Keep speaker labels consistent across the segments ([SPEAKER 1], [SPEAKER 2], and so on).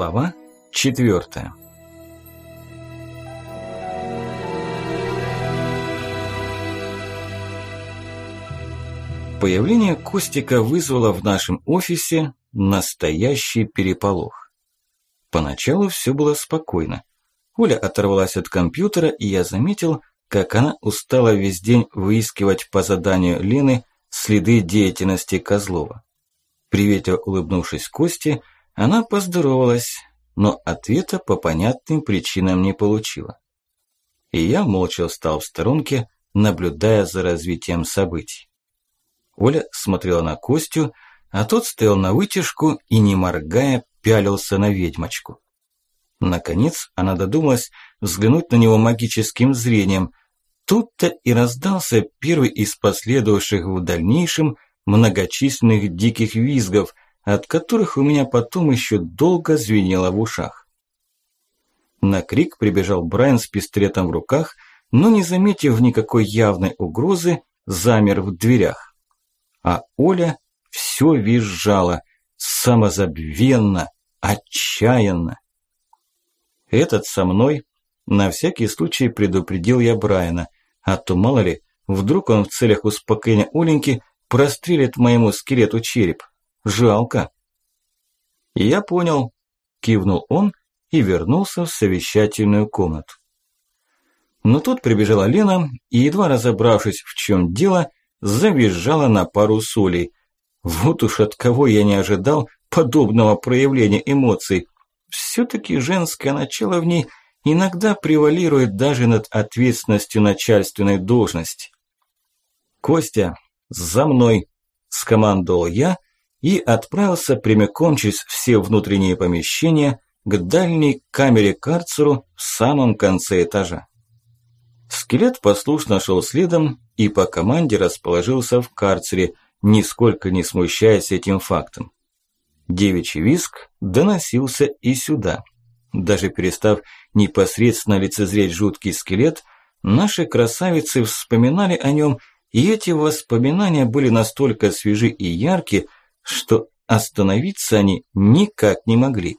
[SPEAKER 1] Глава четвертая. Появление Костика вызвало в нашем офисе настоящий переполох. Поначалу все было спокойно. Оля оторвалась от компьютера, и я заметил, как она устала весь день выискивать по заданию Лены следы деятельности Козлова. Приветливо улыбнувшись Косте, она поздоровалась, но ответа по понятным причинам не получила. И я молча встал в сторонке, наблюдая за развитием событий. Оля смотрела на Костю, а тот стоял на вытяжку и, не моргая, пялился на ведьмочку. Наконец она додумалась взглянуть на него магическим зрением. Тут-то и раздался первый из последовавших в дальнейшем многочисленных диких визгов, от которых у меня потом еще долго звенело в ушах. На крик прибежал Брайан с пистолетом в руках, но не заметив никакой явной угрозы, замер в дверях. А Оля все визжала, самозабвенно, отчаянно. Этот со мной, на всякий случай предупредил я Брайана, а то мало ли, вдруг он в целях успокоения Оленьки прострелит моему скелету череп. Жалко. Я понял, кивнул он и вернулся в совещательную комнату. Но тут прибежала Лена и, едва разобравшись, в чем дело, завизжала на пару солей. Вот уж от кого я не ожидал подобного проявления эмоций. Все-таки женское начало в ней иногда превалирует даже над ответственностью начальственной должности. «Костя, за мной!» – скомандовал я и отправился прямиком через все внутренние помещения к дальней камере-карцеру в самом конце этажа. Скелет послушно шел следом и по команде расположился в карцере, нисколько не смущаясь этим фактом. Девичий виск доносился и сюда. Даже перестав непосредственно лицезреть жуткий скелет, наши красавицы вспоминали о нем, и эти воспоминания были настолько свежи и ярки, что остановиться они никак не могли.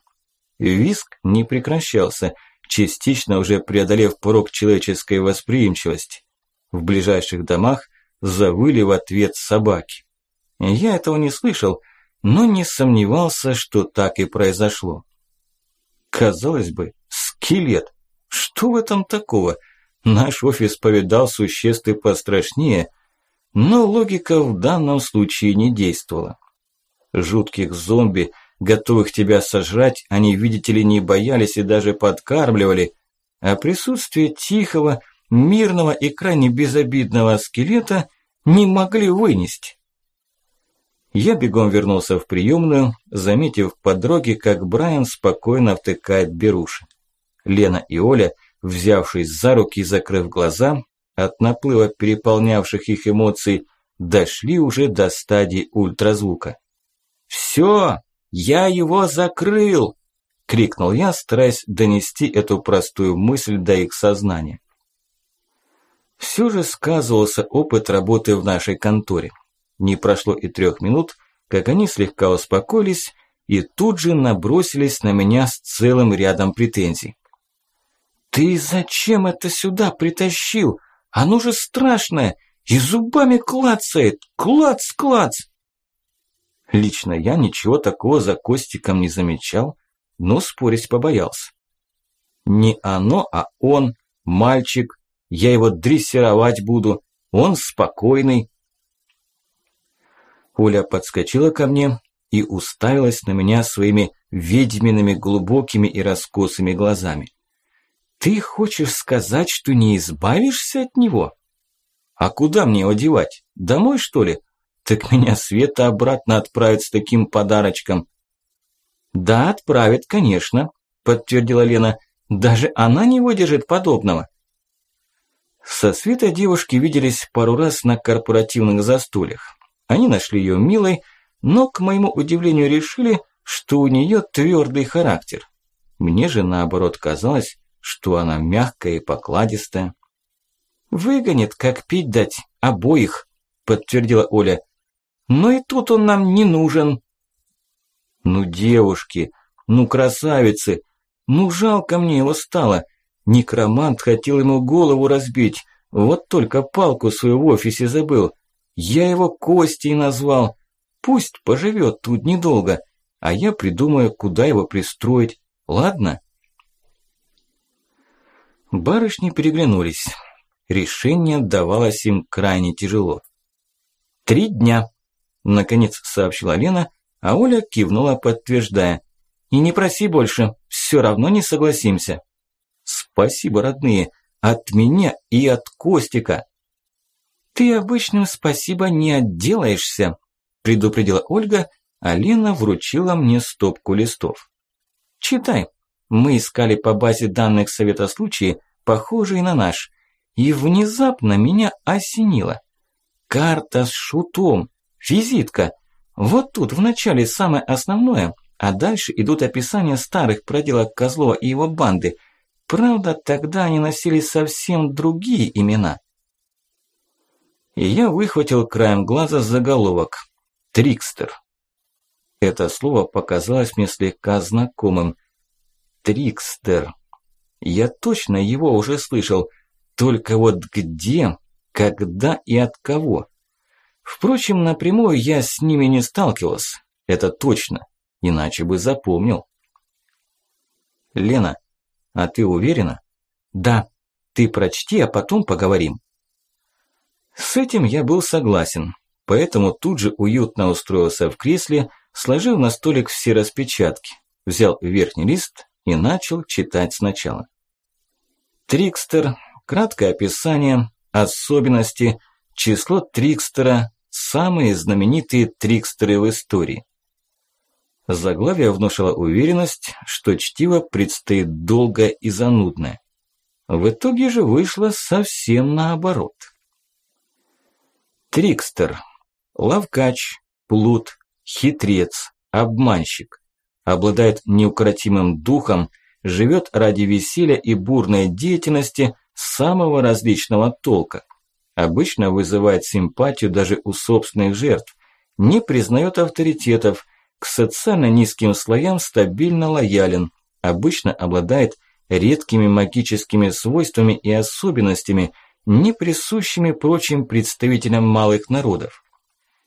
[SPEAKER 1] Виск не прекращался – частично уже преодолев порог человеческой восприимчивости. В ближайших домах завыли в ответ собаки. Я этого не слышал, но не сомневался, что так и произошло. Казалось бы, скелет. Что в этом такого? Наш офис повидал существ и пострашнее, но логика в данном случае не действовала. Жутких зомби готовых тебя сожрать, они, видите ли, не боялись и даже подкармливали, а присутствие тихого, мирного и крайне безобидного скелета не могли вынести. Я бегом вернулся в приемную, заметив по дороге, как Брайан спокойно втыкает беруши. Лена и Оля, взявшись за руки и закрыв глаза, от наплыва переполнявших их эмоций, дошли уже до стадии ультразвука. «Всё!» «Я его закрыл!» – крикнул я, стараясь донести эту простую мысль до их сознания. Все же сказывался опыт работы в нашей конторе. Не прошло и трех минут, как они слегка успокоились и тут же набросились на меня с целым рядом претензий. «Ты зачем это сюда притащил? Оно же страшное! И зубами клацает! Клац-клац!» Лично я ничего такого за Костиком не замечал, но спорить побоялся. Не оно, а он, мальчик. Я его дрессировать буду. Он спокойный. Оля подскочила ко мне и уставилась на меня своими ведьмиными глубокими и раскосыми глазами. «Ты хочешь сказать, что не избавишься от него?» «А куда мне его девать? Домой, что ли? Так меня Света обратно отправит с таким подарочком. Да, отправит, конечно, подтвердила Лена. Даже она не выдержит подобного. Со Светой девушки виделись пару раз на корпоративных застольях. Они нашли ее милой, но, к моему удивлению, решили, что у нее твердый характер. Мне же, наоборот, казалось, что она мягкая и покладистая. «Выгонит, как пить дать, обоих», – подтвердила Оля. Но и тут он нам не нужен. Ну, девушки, Ну, красавицы! Ну, жалко мне его стало. Некромант хотел ему голову разбить. Вот только палку свою в офисе забыл. Я его Костей назвал. Пусть поживет тут недолго, а я придумаю, куда его пристроить. Ладно? Барышни переглянулись. Решение давалось им крайне тяжело. «Три дня», – наконец сообщила Лена, а Оля кивнула, подтверждая. «И не проси больше, все равно не согласимся». «Спасибо, родные, от меня и от Костика». «Ты обычным спасибо не отделаешься», – предупредила Ольга, а Лена вручила мне стопку листов. «Читай. Мы искали по базе данных Совета случаи, похожие на наш, и внезапно меня осенило. Карта с шутом, визитка. Вот тут вначале самое основное, а дальше идут описания старых проделок Козлова и его банды. Правда, тогда они носили совсем другие имена. И я выхватил краем глаза заголовок «Трикстер». Это слово показалось мне слегка знакомым. Трикстер. Я точно его уже слышал, только вот где, когда и от кого. Впрочем, напрямую я с ними не сталкивался, это точно, иначе бы запомнил. Лена, а ты уверена? Да, ты прочти, а потом поговорим. С этим я был согласен, поэтому тут же уютно устроился в кресле, сложил на столик все распечатки, взял верхний лист и начал читать сначала. Трикстер, краткое описание, особенности, число Трикстера, самые знаменитые Трикстеры в истории. Заглавие внушило уверенность, что чтиво предстоит долгое и занудное. В итоге же вышло совсем наоборот. Трикстер. Лавкач, плут, хитрец, обманщик. Обладает неукротимым духом, живет ради веселья и бурной деятельности самого различного толка. Обычно вызывает симпатию даже у собственных жертв, не признает авторитетов, к социально низким слоям стабильно лоялен, обычно обладает редкими магическими свойствами и особенностями, не присущими прочим представителям малых народов.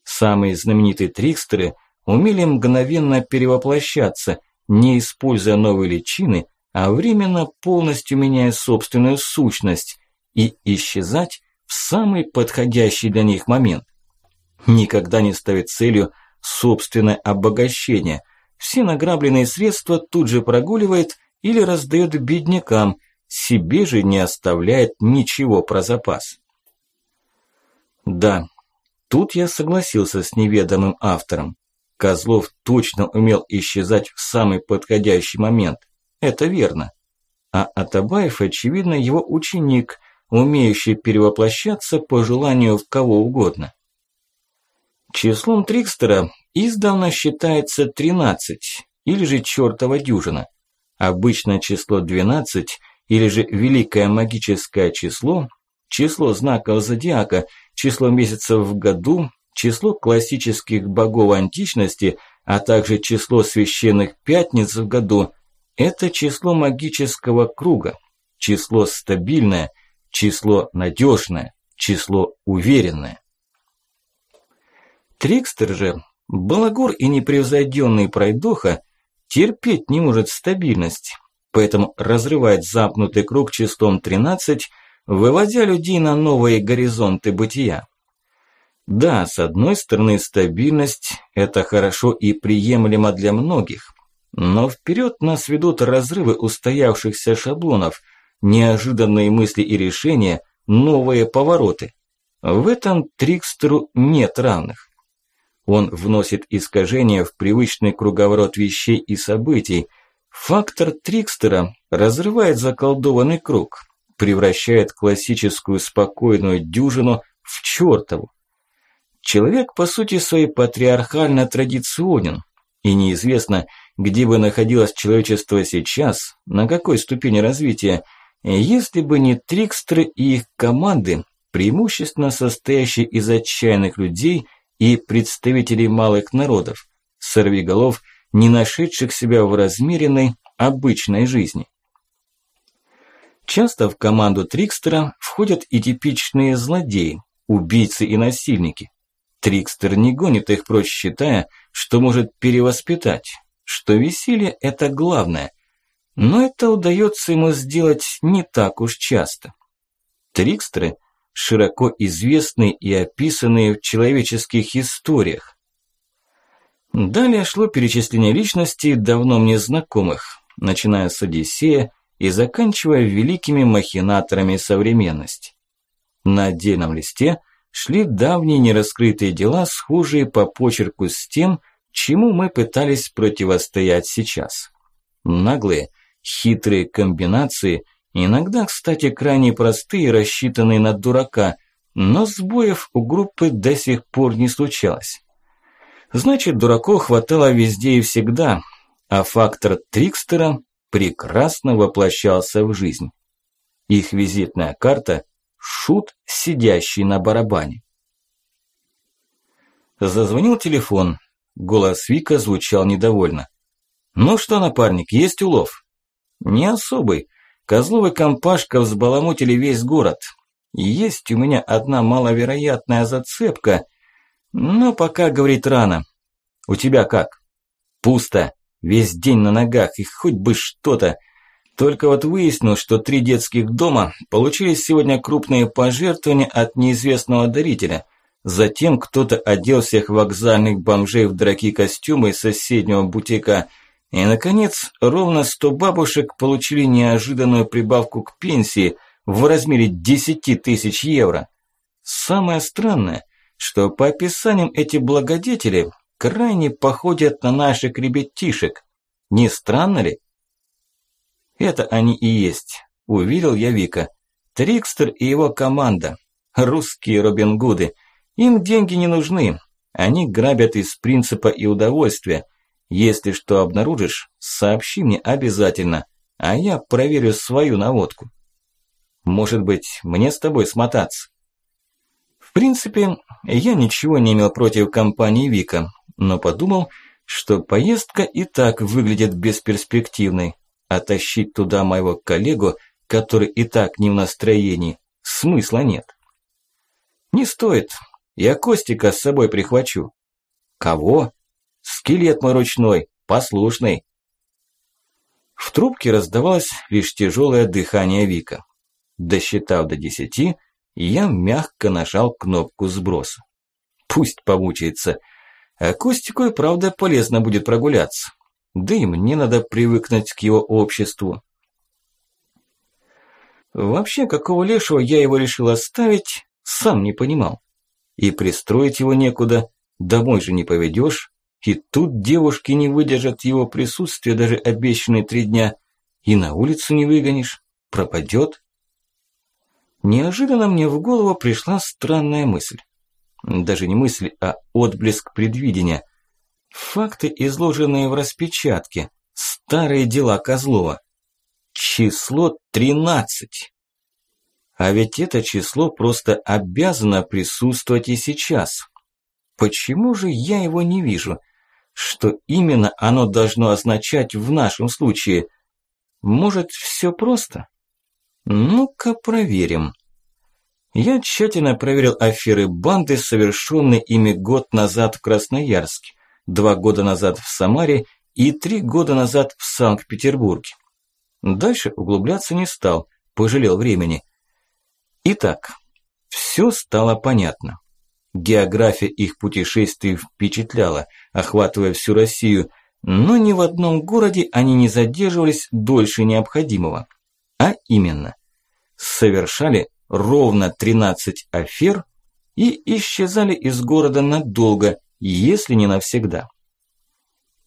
[SPEAKER 1] Самые знаменитые трикстеры умели мгновенно перевоплощаться, не используя новые личины, а временно полностью меняя собственную сущность и исчезать в самый подходящий для них момент. Никогда не ставит целью собственное обогащение. Все награбленные средства тут же прогуливает или раздает беднякам, себе же не оставляет ничего про запас. Да, тут я согласился с неведомым автором. Козлов точно умел исчезать в самый подходящий момент. Это верно. А Атабаев, очевидно, его ученик, умеющий перевоплощаться по желанию в кого угодно. Числом Трикстера издавна считается 13, или же чертова дюжина. Обычно число 12, или же великое магическое число, число знаков зодиака, число месяцев в году, число классических богов античности, а также число священных пятниц в году – это число магического круга, число стабильное, число надежное, число уверенное. Трикстер же, балагур и непревзойденный пройдоха, терпеть не может стабильность, поэтому разрывает запнутый круг числом 13, выводя людей на новые горизонты бытия. Да, с одной стороны, стабильность – это хорошо и приемлемо для многих. Но вперед нас ведут разрывы устоявшихся шаблонов, неожиданные мысли и решения, новые повороты. В этом Трикстеру нет равных. Он вносит искажения в привычный круговорот вещей и событий. Фактор Трикстера разрывает заколдованный круг, превращает классическую спокойную дюжину в чертову. Человек по сути своей патриархально традиционен, и неизвестно, где бы находилось человечество сейчас, на какой ступени развития, если бы не трикстеры и их команды, преимущественно состоящие из отчаянных людей и представителей малых народов, сорвиголов, не нашедших себя в размеренной, обычной жизни. Часто в команду Трикстера входят и типичные злодеи, убийцы и насильники. Трикстер не гонит их прочь, считая, что может перевоспитать, что веселье – это главное. Но это удается ему сделать не так уж часто. Трикстеры широко известны и описаны в человеческих историях. Далее шло перечисление личностей, давно мне знакомых, начиная с Одиссея и заканчивая великими махинаторами современности. На отдельном листе шли давние нераскрытые дела, схожие по почерку с тем, чему мы пытались противостоять сейчас. Наглые, хитрые комбинации, иногда, кстати, крайне простые, рассчитанные на дурака, но сбоев у группы до сих пор не случалось. Значит, дураков хватало везде и всегда, а фактор Трикстера прекрасно воплощался в жизнь. Их визитная карта – шут, сидящий на барабане. Зазвонил телефон. Голос Вика звучал недовольно. «Ну что, напарник, есть улов?» «Не особый. Козловый компашка взбаламутили весь город. Есть у меня одна маловероятная зацепка, но пока говорить рано. У тебя как?» «Пусто. Весь день на ногах, и хоть бы что-то. Только вот выяснил, что три детских дома получили сегодня крупные пожертвования от неизвестного дарителя. Затем кто-то одел всех вокзальных бомжей в дорогие костюмы из соседнего бутика. И, наконец, ровно сто бабушек получили неожиданную прибавку к пенсии в размере 10 тысяч евро. Самое странное, что по описаниям эти благодетели крайне походят на наших ребятишек. Не странно ли? Это они и есть, уверил я Вика. Трикстер и его команда. Русские Робин Гуды. Им деньги не нужны. Они грабят из принципа и удовольствия. Если что обнаружишь, сообщи мне обязательно, а я проверю свою наводку. Может быть, мне с тобой смотаться? В принципе, я ничего не имел против компании Вика, но подумал, что поездка и так выглядит бесперспективной, а тащить туда моего коллегу, который и так не в настроении, смысла нет. Не стоит, я Костика с собой прихвачу. Кого? Скелет мой ручной, послушный. В трубке раздавалось лишь тяжелое дыхание Вика. Досчитав до десяти, я мягко нажал кнопку сброса. Пусть помучается – а Костику и правда полезно будет прогуляться. Да и мне надо привыкнуть к его обществу. Вообще, какого лешего я его решил оставить, сам не понимал. И пристроить его некуда, домой же не поведешь. И тут девушки не выдержат его присутствия даже обещанные три дня. И на улицу не выгонишь, пропадет. Неожиданно мне в голову пришла странная мысль. Даже не мысль, а отблеск предвидения. Факты, изложенные в распечатке. Старые дела Козлова. Число 13. А ведь это число просто обязано присутствовать и сейчас. Почему же я его не вижу? Что именно оно должно означать в нашем случае? Может, все просто? Ну-ка проверим. Я тщательно проверил аферы банды, совершенные ими год назад в Красноярске, два года назад в Самаре и три года назад в Санкт-Петербурге. Дальше углубляться не стал, пожалел времени. Итак, все стало понятно. География их путешествий впечатляла, охватывая всю Россию, но ни в одном городе они не задерживались дольше необходимого. А именно, совершали ровно 13 афер и исчезали из города надолго, если не навсегда.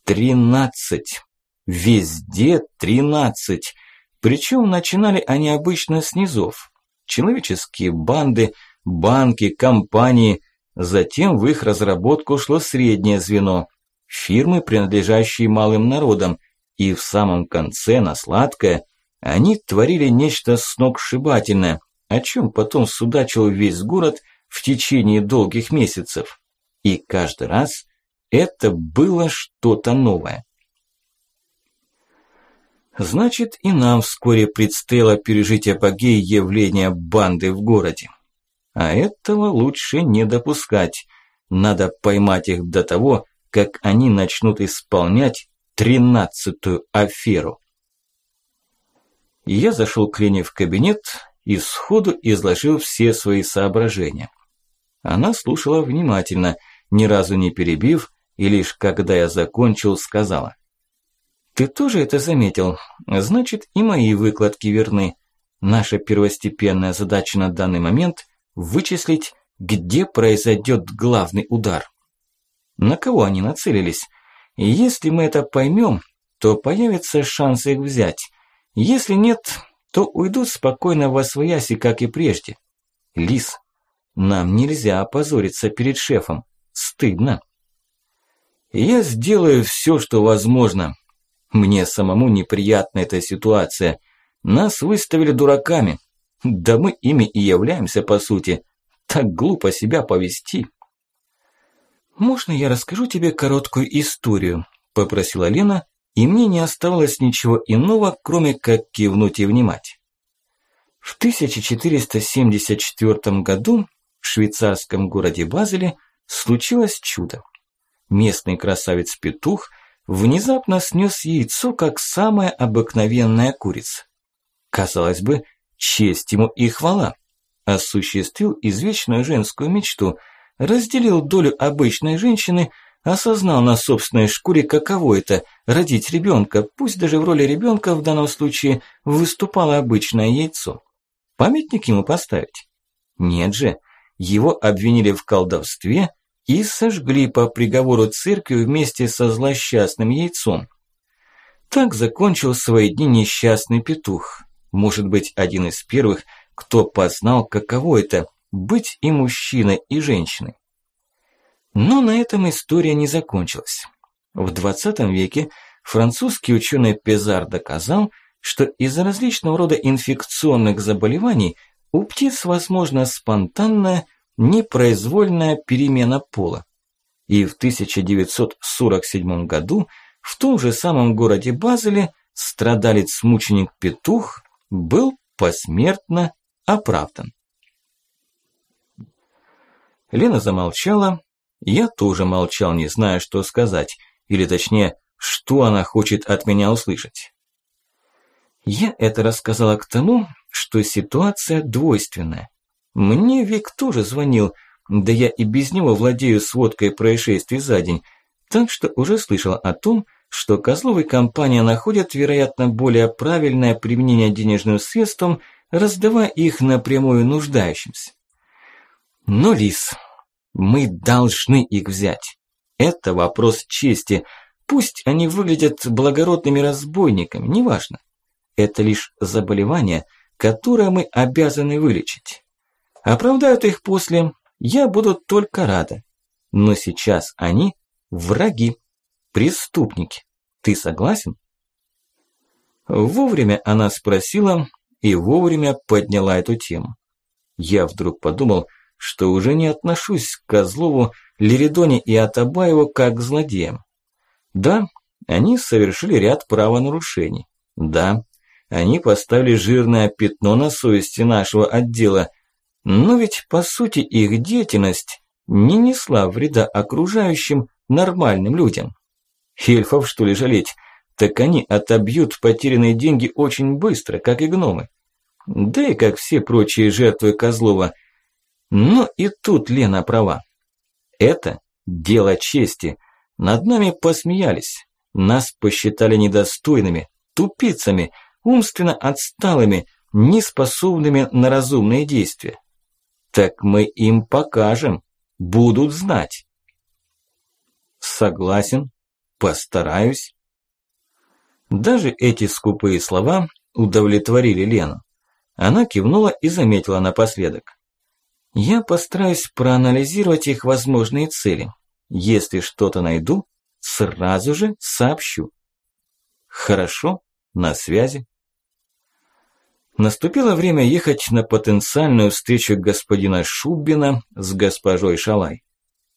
[SPEAKER 1] 13. Везде 13. Причем начинали они обычно с низов. Человеческие банды, банки, компании. Затем в их разработку шло среднее звено. Фирмы, принадлежащие малым народам. И в самом конце, на сладкое, они творили нечто сногсшибательное, о чем потом судачил весь город в течение долгих месяцев. И каждый раз это было что-то новое. Значит, и нам вскоре предстояло пережить апогей явления банды в городе. А этого лучше не допускать. Надо поймать их до того, как они начнут исполнять тринадцатую аферу. Я зашел к Лене в кабинет и сходу изложил все свои соображения. Она слушала внимательно, ни разу не перебив, и лишь когда я закончил, сказала. «Ты тоже это заметил? Значит, и мои выкладки верны. Наша первостепенная задача на данный момент – вычислить, где произойдет главный удар. На кого они нацелились? И если мы это поймем, то появится шанс их взять. Если нет, то уйдут спокойно во свояси, как и прежде. Лис, нам нельзя опозориться перед шефом. Стыдно. Я сделаю все, что возможно. Мне самому неприятна эта ситуация. Нас выставили дураками. Да мы ими и являемся, по сути. Так глупо себя повести. «Можно я расскажу тебе короткую историю?» – попросила Лена, и мне не оставалось ничего иного, кроме как кивнуть и внимать. В 1474 году в швейцарском городе Базеле случилось чудо. Местный красавец-петух внезапно снес яйцо, как самая обыкновенная курица. Казалось бы, честь ему и хвала. Осуществил извечную женскую мечту, разделил долю обычной женщины – осознал на собственной шкуре, каково это – родить ребенка, пусть даже в роли ребенка в данном случае выступало обычное яйцо. Памятник ему поставить? Нет же, его обвинили в колдовстве и сожгли по приговору церкви вместе со злосчастным яйцом. Так закончил свои дни несчастный петух. Может быть, один из первых, кто познал, каково это – быть и мужчиной, и женщиной. Но на этом история не закончилась. В 20 веке французский ученый Пезар доказал, что из-за различного рода инфекционных заболеваний у птиц возможна спонтанная, непроизвольная перемена пола. И в 1947 году в том же самом городе Базеле страдалец-мученик-петух был посмертно оправдан. Лена замолчала, я тоже молчал, не зная, что сказать, или точнее, что она хочет от меня услышать. Я это рассказала к тому, что ситуация двойственная. Мне Вик тоже звонил, да я и без него владею сводкой происшествий за день, так что уже слышал о том, что Козлов и компания находят, вероятно, более правильное применение денежным средствам, раздавая их напрямую нуждающимся. Но, Лис, мы должны их взять. Это вопрос чести. Пусть они выглядят благородными разбойниками, неважно. Это лишь заболевание, которое мы обязаны вылечить. Оправдают их после, я буду только рада. Но сейчас они враги, преступники. Ты согласен? Вовремя она спросила и вовремя подняла эту тему. Я вдруг подумал, что уже не отношусь к Козлову, Леридоне и Атабаеву как к злодеям. Да, они совершили ряд правонарушений. Да, они поставили жирное пятно на совести нашего отдела. Но ведь по сути их деятельность не несла вреда окружающим нормальным людям. Хельфов что ли жалеть? Так они отобьют потерянные деньги очень быстро, как и гномы. Да и как все прочие жертвы Козлова – но и тут Лена права. Это дело чести. Над нами посмеялись. Нас посчитали недостойными, тупицами, умственно отсталыми, неспособными на разумные действия. Так мы им покажем, будут знать. Согласен, постараюсь. Даже эти скупые слова удовлетворили Лену. Она кивнула и заметила напоследок. Я постараюсь проанализировать их возможные цели. Если что-то найду, сразу же сообщу. Хорошо, на связи. Наступило время ехать на потенциальную встречу господина Шубина с госпожой Шалай.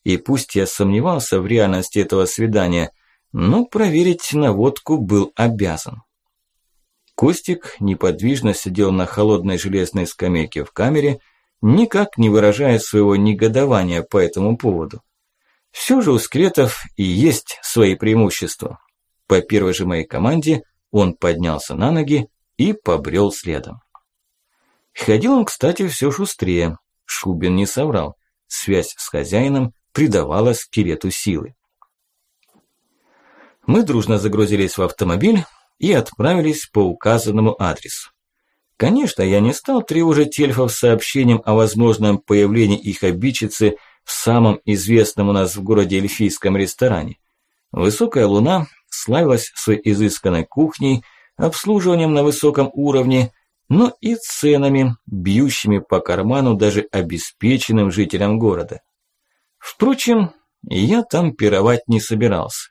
[SPEAKER 1] И пусть я сомневался в реальности этого свидания, но проверить наводку был обязан. Костик неподвижно сидел на холодной железной скамейке в камере, никак не выражая своего негодования по этому поводу. Все же у скелетов и есть свои преимущества. По первой же моей команде он поднялся на ноги и побрел следом. Ходил он, кстати, все шустрее. Шубин не соврал. Связь с хозяином придавала скелету силы. Мы дружно загрузились в автомобиль и отправились по указанному адресу. Конечно, я не стал тревожить эльфов сообщением о возможном появлении их обидчицы в самом известном у нас в городе эльфийском ресторане. Высокая луна славилась своей изысканной кухней, обслуживанием на высоком уровне, но и ценами, бьющими по карману даже обеспеченным жителям города. Впрочем, я там пировать не собирался.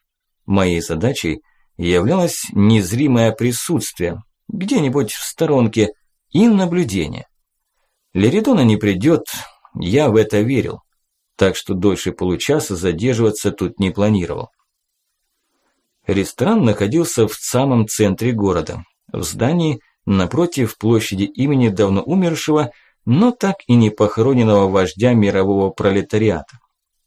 [SPEAKER 1] Моей задачей являлось незримое присутствие, где-нибудь в сторонке, и наблюдение. Леридона не придет, я в это верил, так что дольше получаса задерживаться тут не планировал. Ресторан находился в самом центре города, в здании напротив площади имени давно умершего, но так и не похороненного вождя мирового пролетариата.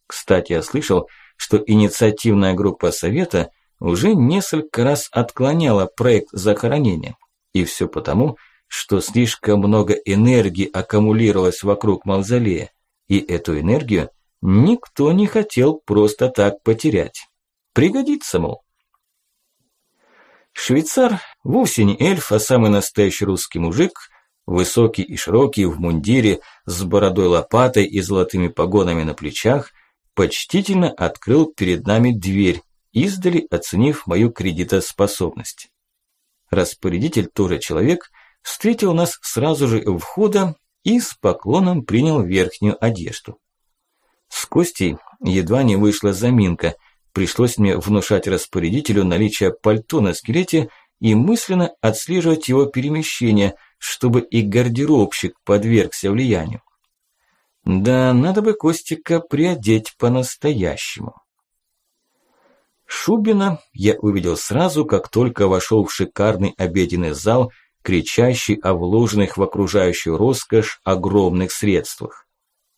[SPEAKER 1] Кстати, я слышал, что инициативная группа Совета уже несколько раз отклоняла проект захоронения. И все потому, что слишком много энергии аккумулировалось вокруг мавзолея, и эту энергию никто не хотел просто так потерять. Пригодится, мол. Швейцар вовсе не эльф, а самый настоящий русский мужик, высокий и широкий, в мундире, с бородой лопатой и золотыми погонами на плечах, почтительно открыл перед нами дверь, издали оценив мою кредитоспособность. Распорядитель, тоже человек, встретил нас сразу же у входа и с поклоном принял верхнюю одежду. С Костей едва не вышла заминка – Пришлось мне внушать распорядителю наличие пальто на скелете и мысленно отслеживать его перемещение, чтобы и гардеробщик подвергся влиянию. Да, надо бы Костика приодеть по-настоящему. Шубина я увидел сразу, как только вошел в шикарный обеденный зал, кричащий о вложенных в окружающую роскошь огромных средствах.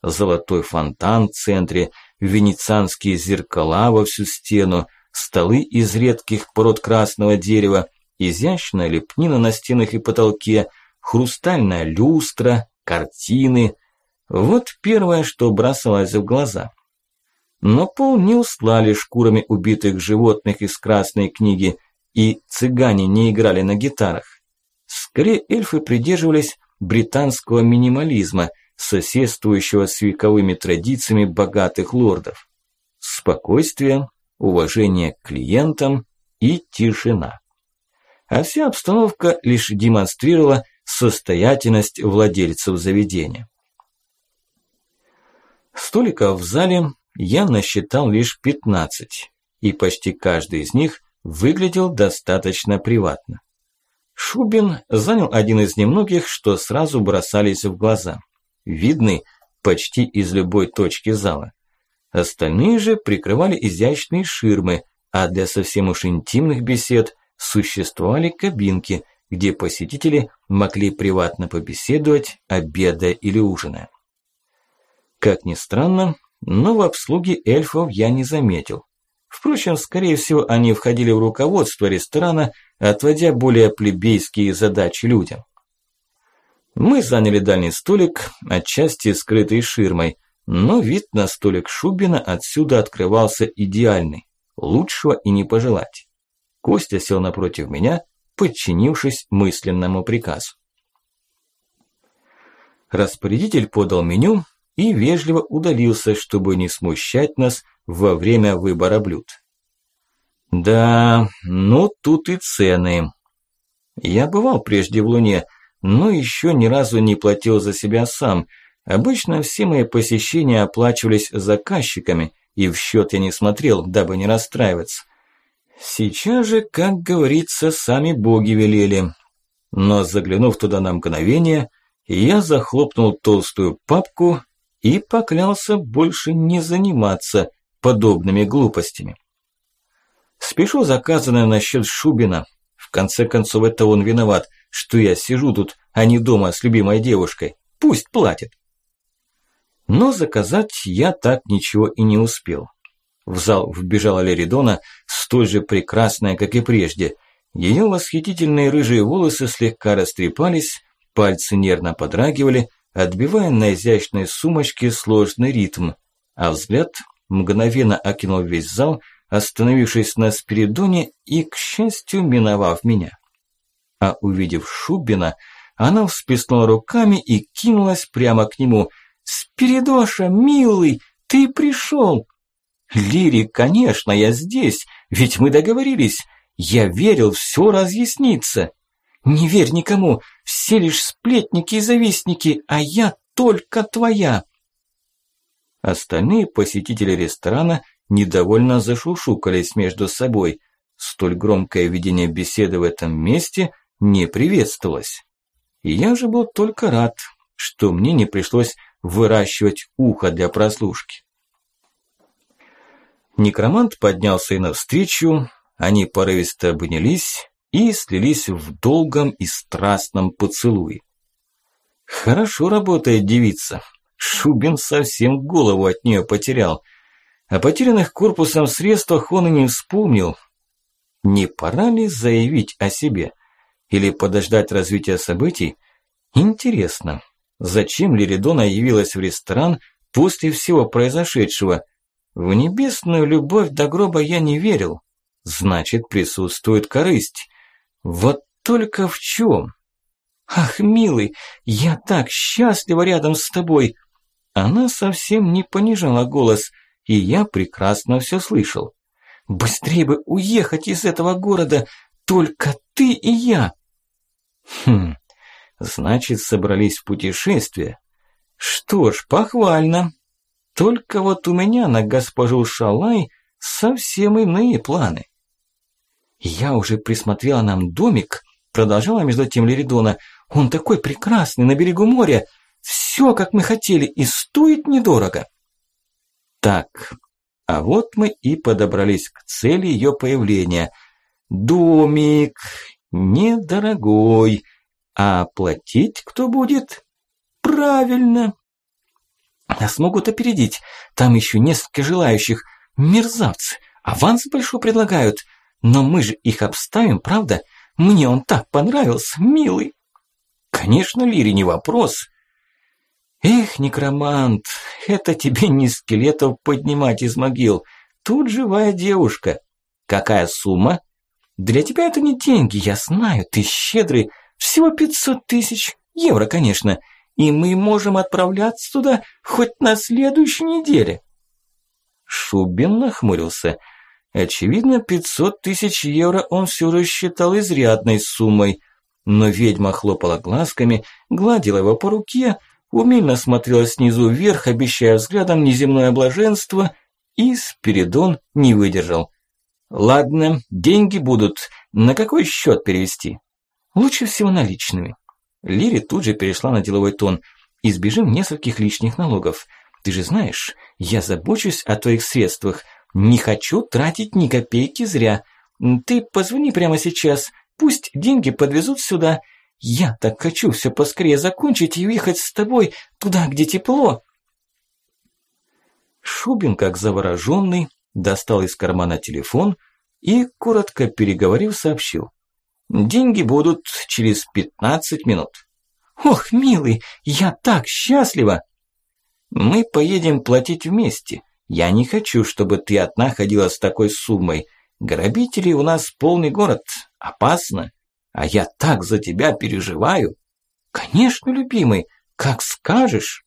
[SPEAKER 1] Золотой фонтан в центре, венецианские зеркала во всю стену, столы из редких пород красного дерева, изящная лепнина на стенах и потолке, хрустальная люстра, картины. Вот первое, что бросалось в глаза. Но пол не услали шкурами убитых животных из красной книги, и цыгане не играли на гитарах. Скорее эльфы придерживались британского минимализма – соседствующего с вековыми традициями богатых лордов. Спокойствие, уважение к клиентам и тишина. А вся обстановка лишь демонстрировала состоятельность владельцев заведения. Столиков в зале я насчитал лишь 15, и почти каждый из них выглядел достаточно приватно. Шубин занял один из немногих, что сразу бросались в глаза – видны почти из любой точки зала. Остальные же прикрывали изящные ширмы, а для совсем уж интимных бесед существовали кабинки, где посетители могли приватно побеседовать, обедая или ужиная. Как ни странно, но в обслуге эльфов я не заметил. Впрочем, скорее всего, они входили в руководство ресторана, отводя более плебейские задачи людям. Мы заняли дальний столик, отчасти скрытый ширмой, но вид на столик Шубина отсюда открывался идеальный. Лучшего и не пожелать. Костя сел напротив меня, подчинившись мысленному приказу. Распорядитель подал меню и вежливо удалился, чтобы не смущать нас во время выбора блюд. Да, ну тут и цены. Я бывал прежде в Луне, но еще ни разу не платил за себя сам. Обычно все мои посещения оплачивались заказчиками, и в счет я не смотрел, дабы не расстраиваться. Сейчас же, как говорится, сами боги велели. Но заглянув туда на мгновение, я захлопнул толстую папку и поклялся больше не заниматься подобными глупостями. Спешу заказанное насчет Шубина, конце концов, это он виноват, что я сижу тут, а не дома с любимой девушкой. Пусть платит. Но заказать я так ничего и не успел. В зал вбежала Леридона, столь же прекрасная, как и прежде. Ее восхитительные рыжие волосы слегка растрепались, пальцы нервно подрагивали, отбивая на изящной сумочке сложный ритм, а взгляд мгновенно окинул весь зал, остановившись на Спиридоне и, к счастью, миновав меня. А увидев Шубина, она всплеснула руками и кинулась прямо к нему. «Спиридоша, милый, ты пришел!» «Лири, конечно, я здесь, ведь мы договорились. Я верил, все разъяснится. Не верь никому, все лишь сплетники и завистники, а я только твоя». Остальные посетители ресторана недовольно зашушукались между собой. Столь громкое видение беседы в этом месте не приветствовалось. И я же был только рад, что мне не пришлось выращивать ухо для прослушки. Некромант поднялся и навстречу, они порывисто обнялись и слились в долгом и страстном поцелуе. Хорошо работает девица. Шубин совсем голову от нее потерял. О потерянных корпусом средствах он и не вспомнил. Не пора ли заявить о себе? Или подождать развития событий? Интересно, зачем Лиридона явилась в ресторан после всего произошедшего – в небесную любовь до гроба я не верил. Значит, присутствует корысть. Вот только в чем? Ах, милый, я так счастлива рядом с тобой. Она совсем не понижала голос, и я прекрасно все слышал. Быстрее бы уехать из этого города, только ты и я. Хм, значит, собрались в путешествие. Что ж, похвально. Только вот у меня на госпожу Шалай совсем иные планы. Я уже присмотрела нам домик, продолжала между тем Леридона. Он такой прекрасный, на берегу моря. Все, как мы хотели, и стоит недорого. Так, а вот мы и подобрались к цели ее появления. Домик недорогой, а платить кто будет? Правильно, нас могут опередить. Там еще несколько желающих. Мерзавцы. Аванс большой предлагают. Но мы же их обставим, правда? Мне он так понравился, милый. Конечно, Лири, не вопрос. Эх, некромант, это тебе не скелетов поднимать из могил. Тут живая девушка. Какая сумма? Для тебя это не деньги, я знаю, ты щедрый. Всего 500 тысяч евро, конечно и мы можем отправляться туда хоть на следующей неделе». Шубин нахмурился. Очевидно, 500 тысяч евро он все же считал изрядной суммой. Но ведьма хлопала глазками, гладила его по руке, умильно смотрела снизу вверх, обещая взглядом неземное блаженство, и Спиридон не выдержал. «Ладно, деньги будут. На какой счет перевести?» «Лучше всего наличными». Лири тут же перешла на деловой тон. «Избежим нескольких лишних налогов. Ты же знаешь, я забочусь о твоих средствах. Не хочу тратить ни копейки зря. Ты позвони прямо сейчас, пусть деньги подвезут сюда. Я так хочу все поскорее закончить и уехать с тобой туда, где тепло». Шубин, как завороженный, достал из кармана телефон и, коротко переговорив, сообщил. Деньги будут через 15 минут. Ох, милый, я так счастлива. Мы поедем платить вместе. Я не хочу, чтобы ты одна ходила с такой суммой. Грабителей у нас полный город. Опасно. А я так за тебя переживаю. Конечно, любимый, как скажешь.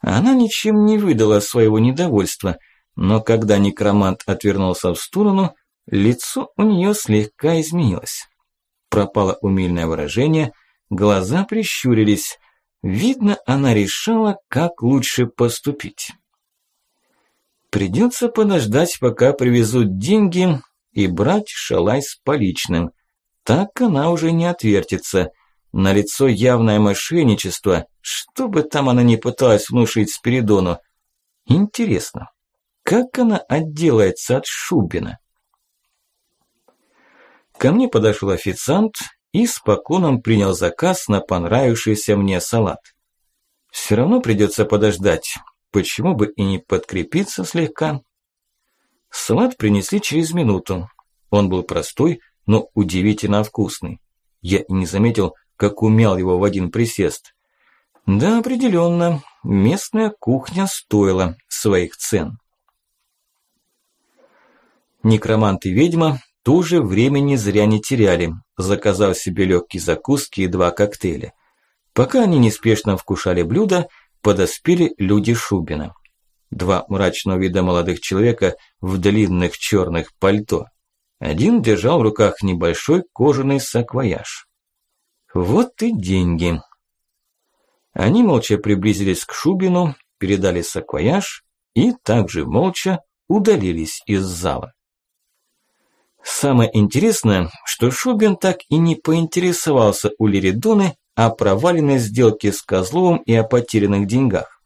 [SPEAKER 1] Она ничем не выдала своего недовольства, но когда некромант отвернулся в сторону, Лицо у нее слегка изменилось. Пропало умильное выражение, глаза прищурились. Видно, она решала, как лучше поступить. Придется подождать, пока привезут деньги, и брать шалай с поличным. Так она уже не отвертится. На лицо явное мошенничество, что бы там она ни пыталась внушить Спиридону. Интересно, как она отделается от Шубина? Ко мне подошел официант и с поклоном принял заказ на понравившийся мне салат. Все равно придется подождать, почему бы и не подкрепиться слегка. Салат принесли через минуту. Он был простой, но удивительно вкусный. Я и не заметил, как умял его в один присест. Да, определенно, местная кухня стоила своих цен. Некромант и ведьма тоже времени зря не теряли, заказав себе легкие закуски и два коктейля. Пока они неспешно вкушали блюда, подоспели люди Шубина. Два мрачного вида молодых человека в длинных черных пальто. Один держал в руках небольшой кожаный саквояж. Вот и деньги. Они молча приблизились к Шубину, передали саквояж и также молча удалились из зала. Самое интересное, что Шубин так и не поинтересовался у Лиридоны о проваленной сделке с Козловым и о потерянных деньгах.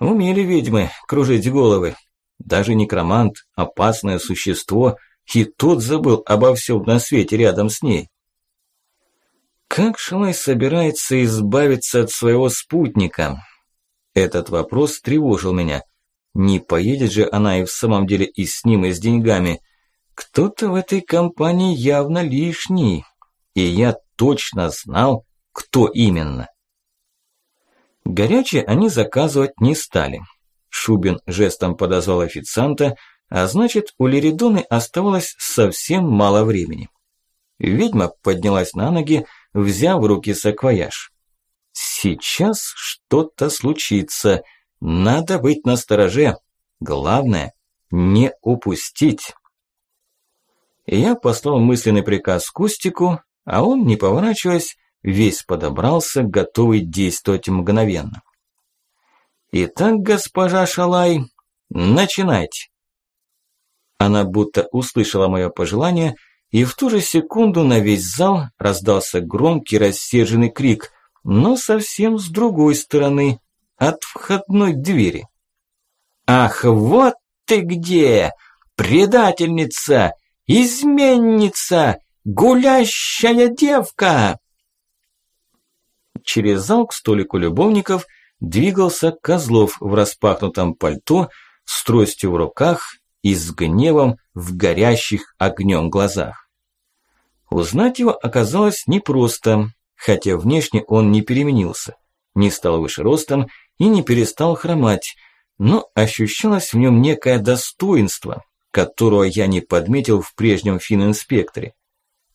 [SPEAKER 1] Умели ведьмы кружить головы. Даже некромант, опасное существо, и тот забыл обо всем на свете рядом с ней. Как Шалай собирается избавиться от своего спутника? Этот вопрос тревожил меня. Не поедет же она и в самом деле и с ним, и с деньгами – кто-то в этой компании явно лишний, и я точно знал, кто именно. Горячее они заказывать не стали. Шубин жестом подозвал официанта, а значит, у Леридоны оставалось совсем мало времени. Ведьма поднялась на ноги, взяв в руки саквояж. Сейчас что-то случится. Надо быть настороже. Главное, не упустить. Я послал мысленный приказ Кустику, а он, не поворачиваясь, весь подобрался, готовый действовать мгновенно. «Итак, госпожа Шалай, начинайте!» Она будто услышала мое пожелание, и в ту же секунду на весь зал раздался громкий рассерженный крик, но совсем с другой стороны, от входной двери. «Ах, вот ты где! Предательница! «Изменница! Гулящая девка!» Через зал к столику любовников двигался Козлов в распахнутом пальто с тростью в руках и с гневом в горящих огнем глазах. Узнать его оказалось непросто, хотя внешне он не переменился, не стал выше ростом и не перестал хромать, но ощущалось в нем некое достоинство, которого я не подметил в прежнем финн-инспекторе.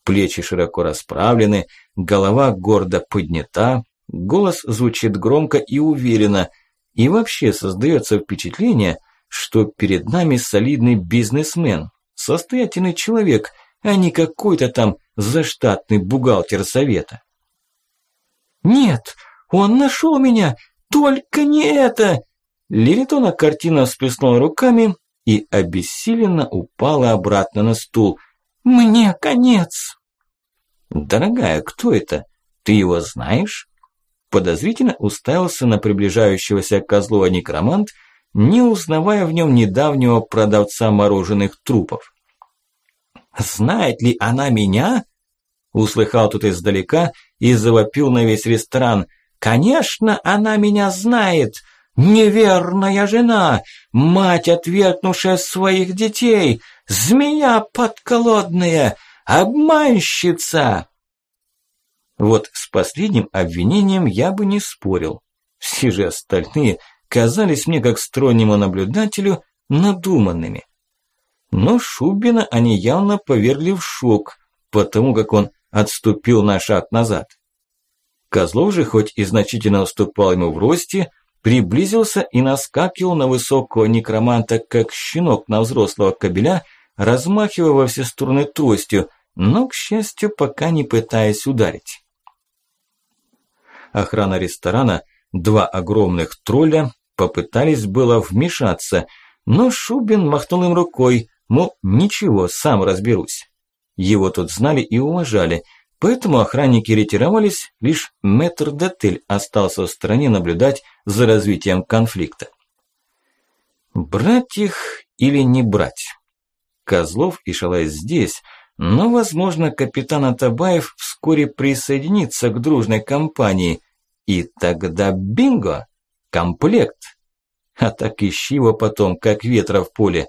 [SPEAKER 1] Плечи широко расправлены, голова гордо поднята, голос звучит громко и уверенно, и вообще создается впечатление, что перед нами солидный бизнесмен, состоятельный человек, а не какой-то там заштатный бухгалтер совета. «Нет, он нашел меня, только не это!» Лилитона картина всплеснула руками, и обессиленно упала обратно на стул. «Мне конец!» «Дорогая, кто это? Ты его знаешь?» Подозрительно уставился на приближающегося Козлова некромант, не узнавая в нем недавнего продавца мороженых трупов. «Знает ли она меня?» Услыхал тут издалека и завопил на весь ресторан. «Конечно, она меня знает! Неверная жена, мать, отвергнувшая своих детей, змея подколодная, обманщица. Вот с последним обвинением я бы не спорил. Все же остальные казались мне, как стороннему наблюдателю, надуманными. Но Шубина они явно повергли в шок, потому как он отступил на шаг назад. Козлов же хоть и значительно уступал ему в росте, приблизился и наскакивал на высокого некроманта, как щенок на взрослого кобеля, размахивая во все стороны тростью, но, к счастью, пока не пытаясь ударить. Охрана ресторана, два огромных тролля, попытались было вмешаться, но Шубин махнул им рукой, мол, ничего, сам разберусь. Его тут знали и уважали – Поэтому охранники ретировались, лишь мэтр Дотель остался в стороне наблюдать за развитием конфликта. Брать их или не брать? Козлов и Шалай здесь, Но, возможно, капитан Атабаев вскоре присоединится к дружной компании. И тогда бинго! Комплект! А так ищи его потом, как ветра в поле.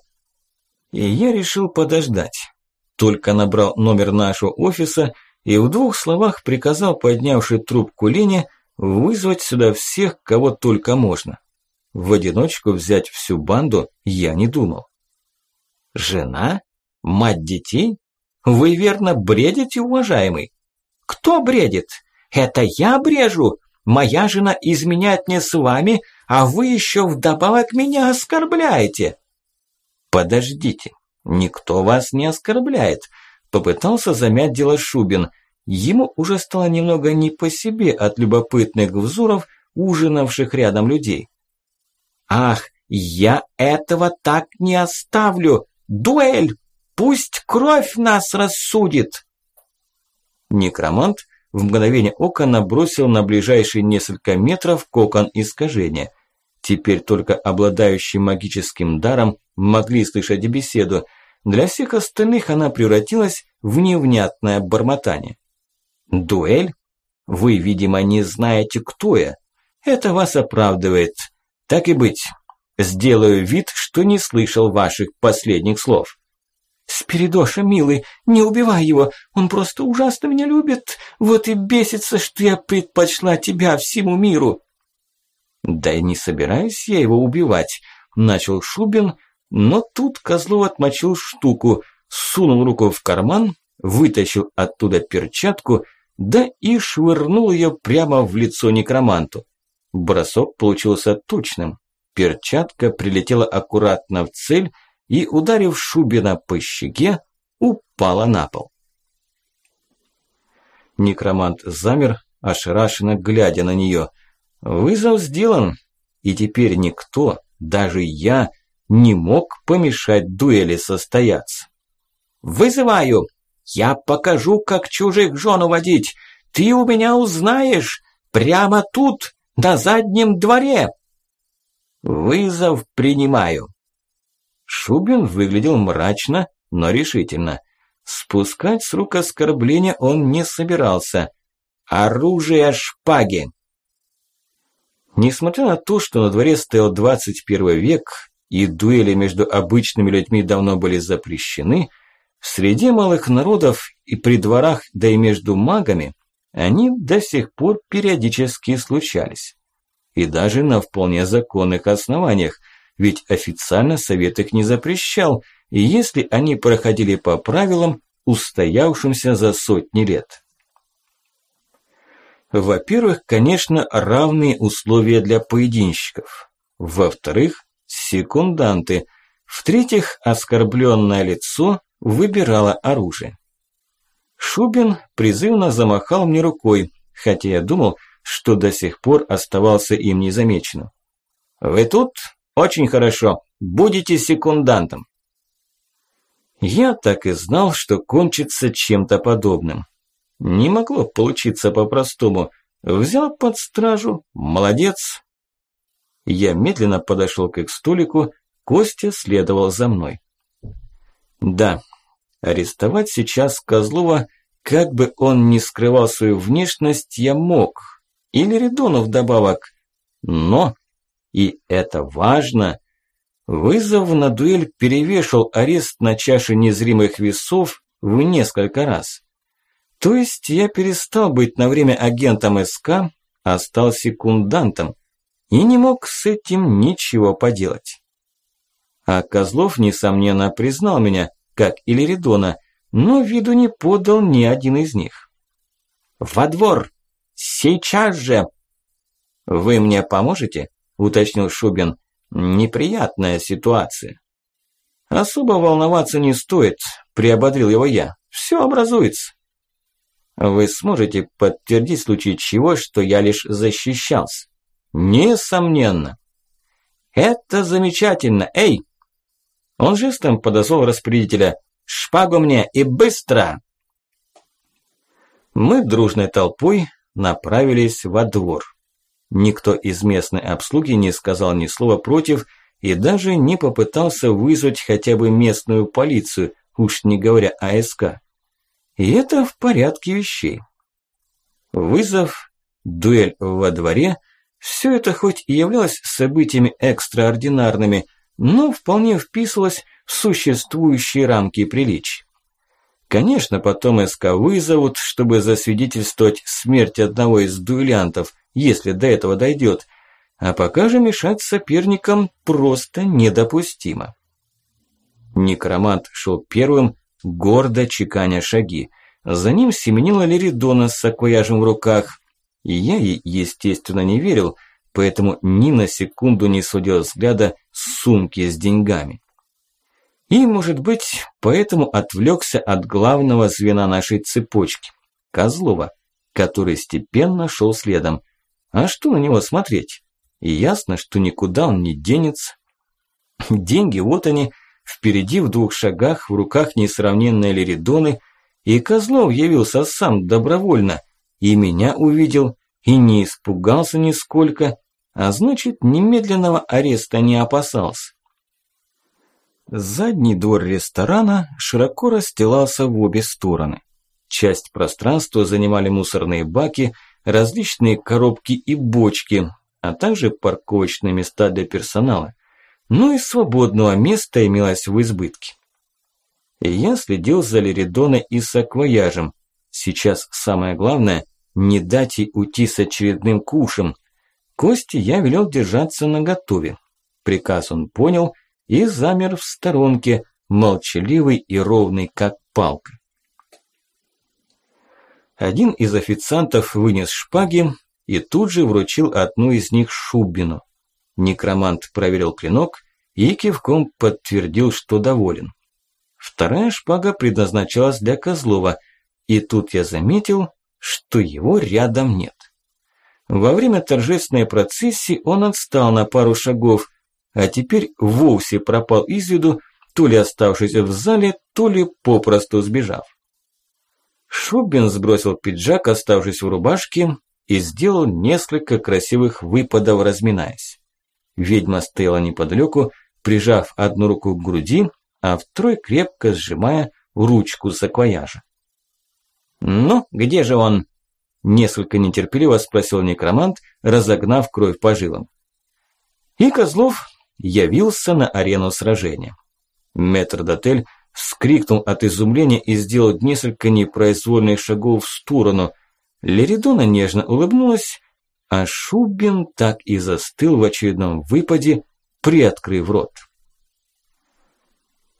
[SPEAKER 1] И я решил подождать. Только набрал номер нашего офиса и в двух словах приказал поднявший трубку Лене вызвать сюда всех, кого только можно. В одиночку взять всю банду я не думал. Жена? Мать детей? Вы верно бредите, уважаемый? Кто бредит? Это я брежу? Моя жена изменяет мне с вами, а вы еще вдобавок меня оскорбляете. Подождите, никто вас не оскорбляет. Попытался замять дело Шубин. Ему уже стало немного не по себе от любопытных взоров ужинавших рядом людей. Ах, я этого так не оставлю! Дуэль! Пусть кровь нас рассудит!» Некромант в мгновение ока набросил на ближайшие несколько метров кокон искажения. Теперь только обладающие магическим даром могли слышать беседу. Для всех остальных она превратилась в невнятное бормотание. «Дуэль? Вы, видимо, не знаете, кто я. Это вас оправдывает. Так и быть. Сделаю вид, что не слышал ваших последних слов». «Спиридоша, милый, не убивай его, он просто ужасно меня любит, вот и бесится, что я предпочла тебя всему миру». «Да и не собираюсь я его убивать», – начал Шубин, но тут Козлов отмочил штуку, сунул руку в карман, вытащил оттуда перчатку, да и швырнул ее прямо в лицо некроманту. Бросок получился точным. Перчатка прилетела аккуратно в цель – и, ударив Шубина по щеке, упала на пол. Некромант замер, ошарашенно глядя на нее. Вызов сделан, и теперь никто, даже я, не мог помешать дуэли состояться. «Вызываю! Я покажу, как чужих жен уводить! Ты у меня узнаешь! Прямо тут, на заднем дворе!» «Вызов принимаю!» Шубин выглядел мрачно, но решительно. Спускать с рук оскорбления он не собирался. Оружие шпаги! Несмотря на то, что на дворе стоял 21 век, и дуэли между обычными людьми давно были запрещены, среди малых народов и при дворах, да и между магами, они до сих пор периодически случались. И даже на вполне законных основаниях, ведь официально совет их не запрещал, и если они проходили по правилам, устоявшимся за сотни лет. Во-первых, конечно, равные условия для поединщиков. Во-вторых, секунданты. В-третьих, оскорбленное лицо выбирало оружие. Шубин призывно замахал мне рукой, хотя я думал, что до сих пор оставался им незамеченным. «Вы тут?» Очень хорошо. Будете секундантом. Я так и знал, что кончится чем-то подобным. Не могло получиться по-простому. Взял под стражу. Молодец. Я медленно подошел к их столику. Костя следовал за мной. Да, арестовать сейчас Козлова, как бы он ни скрывал свою внешность, я мог. Или Рядонов добавок. Но и это важно. Вызов на дуэль перевешал арест на чаше незримых весов в несколько раз. То есть я перестал быть на время агентом СК, а стал секундантом и не мог с этим ничего поделать. А Козлов, несомненно, признал меня, как и Леридона, но виду не подал ни один из них. «Во двор! Сейчас же!» «Вы мне поможете?» Уточнил Шубин. Неприятная ситуация. Особо волноваться не стоит, приободрил его я. Все образуется. Вы сможете подтвердить в чего, что я лишь защищался? Несомненно. Это замечательно. Эй! Он жестом подозвал распорядителя. Шпагу мне и быстро! Мы дружной толпой направились во двор. Никто из местной обслуги не сказал ни слова против и даже не попытался вызвать хотя бы местную полицию, уж не говоря о СК. И это в порядке вещей. Вызов, дуэль во дворе – все это хоть и являлось событиями экстраординарными, но вполне вписывалось в существующие рамки приличий. Конечно, потом СК вызовут, чтобы засвидетельствовать смерть одного из дуэлянтов, если до этого дойдет, а пока же мешать соперникам просто недопустимо. Некромант шел первым, гордо чеканя шаги. За ним семенила Леридона с саквояжем в руках. И я ей, естественно, не верил, поэтому ни на секунду не судил взгляда с сумки с деньгами. И, может быть, поэтому отвлекся от главного звена нашей цепочки – Козлова, который степенно шел следом. А что на него смотреть? И ясно, что никуда он не денется. Деньги, вот они, впереди в двух шагах, в руках несравненной Леридоны, и Козлов явился сам добровольно, и меня увидел, и не испугался нисколько, а значит, немедленного ареста не опасался. Задний двор ресторана широко расстилался в обе стороны. Часть пространства занимали мусорные баки, различные коробки и бочки, а также парковочные места для персонала. Ну и свободного места имелось в избытке. И я следил за Леридоной и саквояжем. Сейчас самое главное – не дать ей уйти с очередным кушем. Кости я велел держаться наготове. Приказ он понял и замер в сторонке, молчаливый и ровный, как палка. Один из официантов вынес шпаги и тут же вручил одну из них Шубину. Некромант проверил клинок и кивком подтвердил, что доволен. Вторая шпага предназначалась для Козлова, и тут я заметил, что его рядом нет. Во время торжественной процессии он отстал на пару шагов, а теперь вовсе пропал из виду, то ли оставшись в зале, то ли попросту сбежав. Шубин сбросил пиджак, оставшись в рубашке, и сделал несколько красивых выпадов, разминаясь. Ведьма стояла неподалеку, прижав одну руку к груди, а второй крепко сжимая ручку саквояжа. «Ну, где же он?» Несколько нетерпеливо спросил некромант, разогнав кровь по жилам. И Козлов явился на арену сражения. Метрдотель вскрикнул от изумления и сделал несколько непроизвольных шагов в сторону. Леридона нежно улыбнулась, а Шубин так и застыл в очередном выпаде, приоткрыв рот.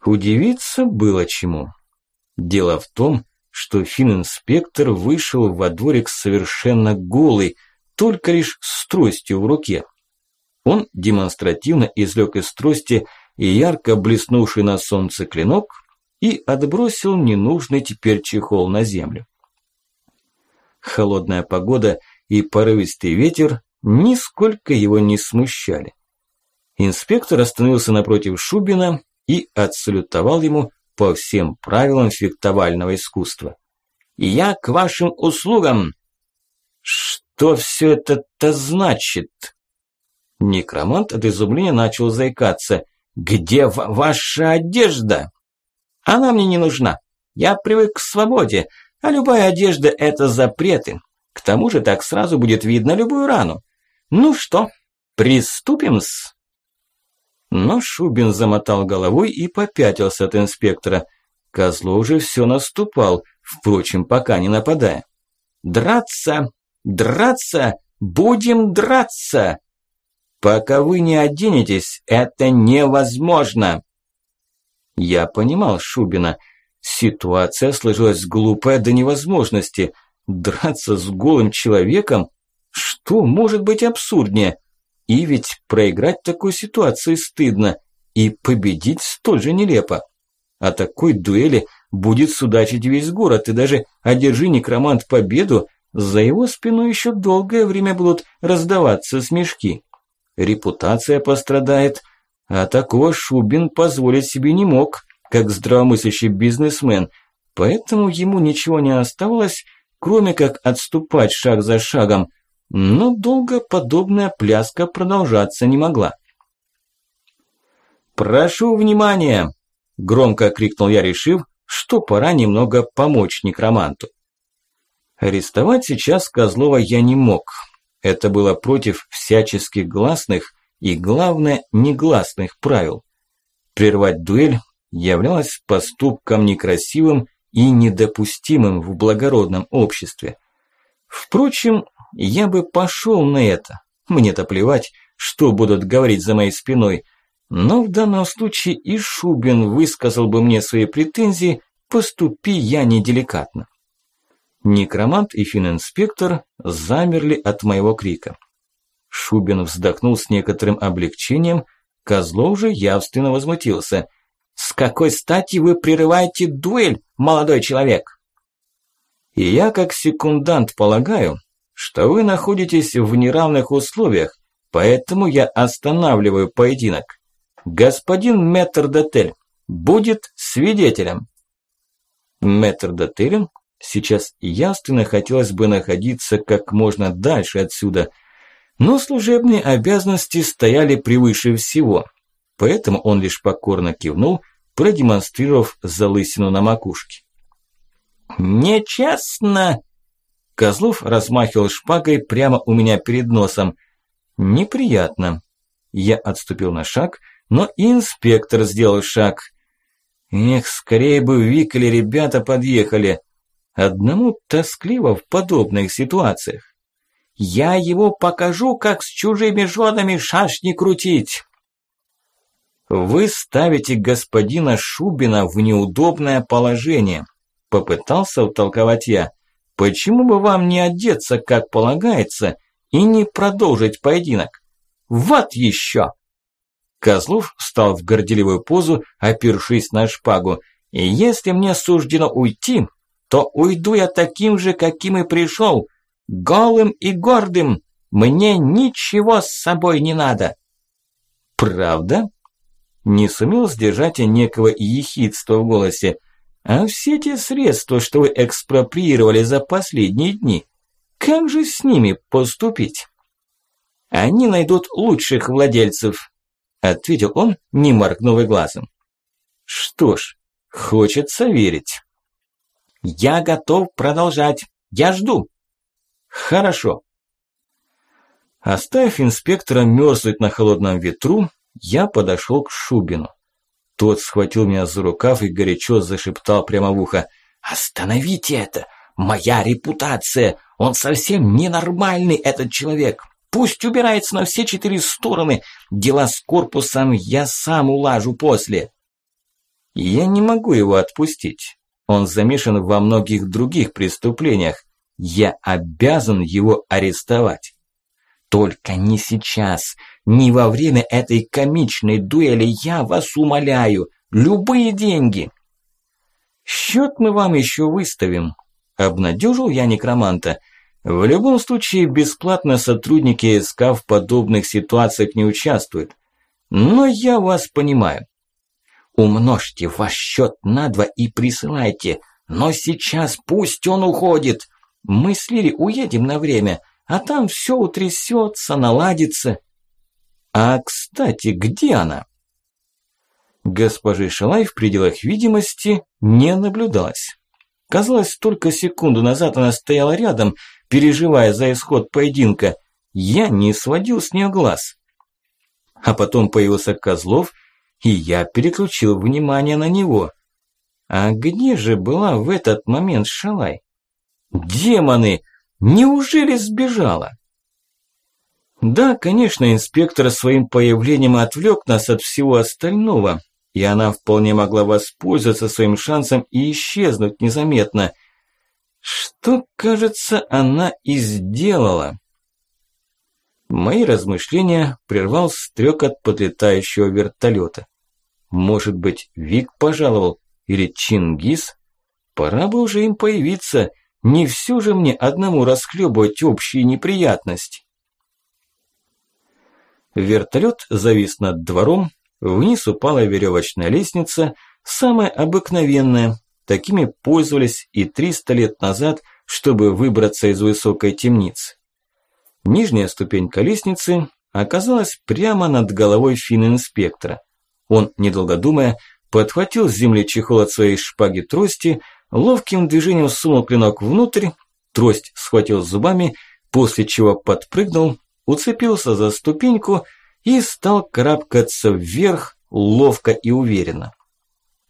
[SPEAKER 1] Удивиться было чему. Дело в том, что финн-инспектор вышел во дворик совершенно голый, только лишь с тростью в руке. Он демонстративно извлек из трости ярко блеснувший на солнце клинок и отбросил ненужный теперь чехол на землю. Холодная погода и порывистый ветер нисколько его не смущали. Инспектор остановился напротив Шубина и отсалютовал ему по всем правилам фехтовального искусства. «Я к вашим услугам!» «Что все это-то значит?» Некромант от изумления начал заикаться. «Где ваша одежда?» «Она мне не нужна. Я привык к свободе, а любая одежда – это запреты. К тому же так сразу будет видно любую рану. Ну что, приступим-с?» Но Шубин замотал головой и попятился от инспектора. Козлов уже все наступал, впрочем, пока не нападая. «Драться! Драться! Будем драться!» «Пока вы не оденетесь, это невозможно!» Я понимал Шубина. Ситуация сложилась глупая до невозможности. Драться с голым человеком? Что может быть абсурднее? И ведь проиграть такой ситуации стыдно, и победить столь же нелепо. О такой дуэли будет судачить весь город, и даже одержи некромант победу, за его спиной еще долгое время будут раздаваться смешки. Репутация пострадает, а такого Шубин позволить себе не мог, как здравомыслящий бизнесмен, поэтому ему ничего не оставалось, кроме как отступать шаг за шагом – но долго подобная пляска продолжаться не могла. «Прошу внимания!» – громко крикнул я, решив, что пора немного помочь некроманту. Арестовать сейчас Козлова я не мог. Это было против всяческих гласных и, главное, негласных правил. Прервать дуэль являлось поступком некрасивым и недопустимым в благородном обществе. Впрочем, я бы пошел на это. Мне-то плевать, что будут говорить за моей спиной. Но в данном случае и Шубин высказал бы мне свои претензии, поступи я неделикатно. Некромант и фининспектор замерли от моего крика. Шубин вздохнул с некоторым облегчением, Козлов же явственно возмутился. «С какой стати вы прерываете дуэль, молодой человек?» «И я, как секундант, полагаю, что вы находитесь в неравных условиях, поэтому я останавливаю поединок. Господин Метрдотель будет свидетелем». Метрдотелем сейчас явственно хотелось бы находиться как можно дальше отсюда, но служебные обязанности стояли превыше всего, поэтому он лишь покорно кивнул, продемонстрировав залысину на макушке. «Нечестно!» Козлов размахивал шпагой прямо у меня перед носом. «Неприятно». Я отступил на шаг, но инспектор сделал шаг. Эх, скорее бы Вик или ребята подъехали. Одному тоскливо в подобных ситуациях. Я его покажу, как с чужими женами шашни крутить. Вы ставите господина Шубина в неудобное положение. Попытался утолковать я. Почему бы вам не одеться, как полагается, и не продолжить поединок? Вот еще! Козлов встал в горделивую позу, опершись на шпагу. И если мне суждено уйти, то уйду я таким же, каким и пришел, голым и гордым. Мне ничего с собой не надо. Правда? Не сумел сдержать некого ехидства в голосе. А все те средства, что вы экспроприировали за последние дни, как же с ними поступить? Они найдут лучших владельцев, ответил он, не моргнув и глазом. Что ж, хочется верить. Я готов продолжать. Я жду. Хорошо. Оставив инспектора мерзнуть на холодном ветру, я подошел к Шубину. Тот схватил меня за рукав и горячо зашептал прямо в ухо. «Остановите это! Моя репутация! Он совсем ненормальный, этот человек! Пусть убирается на все четыре стороны! Дела с корпусом я сам улажу после!» Я не могу его отпустить. Он замешан во многих других преступлениях. Я обязан его арестовать. Только не сейчас, не во время этой комичной дуэли, я вас умоляю. Любые деньги. Счет мы вам еще выставим. Обнадежил я некроманта. В любом случае, бесплатно сотрудники СК в подобных ситуациях не участвуют. Но я вас понимаю. Умножьте ваш счет на два и присылайте. Но сейчас пусть он уходит. Мы с Лири уедем на время, а там все утрясется, наладится. А, кстати, где она? Госпожи Шалай в пределах видимости не наблюдалось. Казалось, только секунду назад она стояла рядом, переживая за исход поединка. Я не сводил с нее глаз. А потом появился Козлов, и я переключил внимание на него. А где же была в этот момент Шалай? Демоны! Неужели сбежала? Да, конечно, инспектор своим появлением отвлек нас от всего остального, и она вполне могла воспользоваться своим шансом и исчезнуть незаметно. Что, кажется, она и сделала. Мои размышления прервал стрекот подлетающего вертолета. Может быть, Вик пожаловал или Чингис? Пора бы уже им появиться, не все же мне одному расхлебывать общие неприятности. Вертолет завис над двором, вниз упала веревочная лестница, самая обыкновенная, такими пользовались и 300 лет назад, чтобы выбраться из высокой темницы. Нижняя ступенька лестницы оказалась прямо над головой финн-инспектора. Он, недолго думая, подхватил с земли чехол от своей шпаги трости, ловким движением сунул клинок внутрь, трость схватил зубами, после чего подпрыгнул, уцепился за ступеньку и стал карабкаться вверх ловко и уверенно.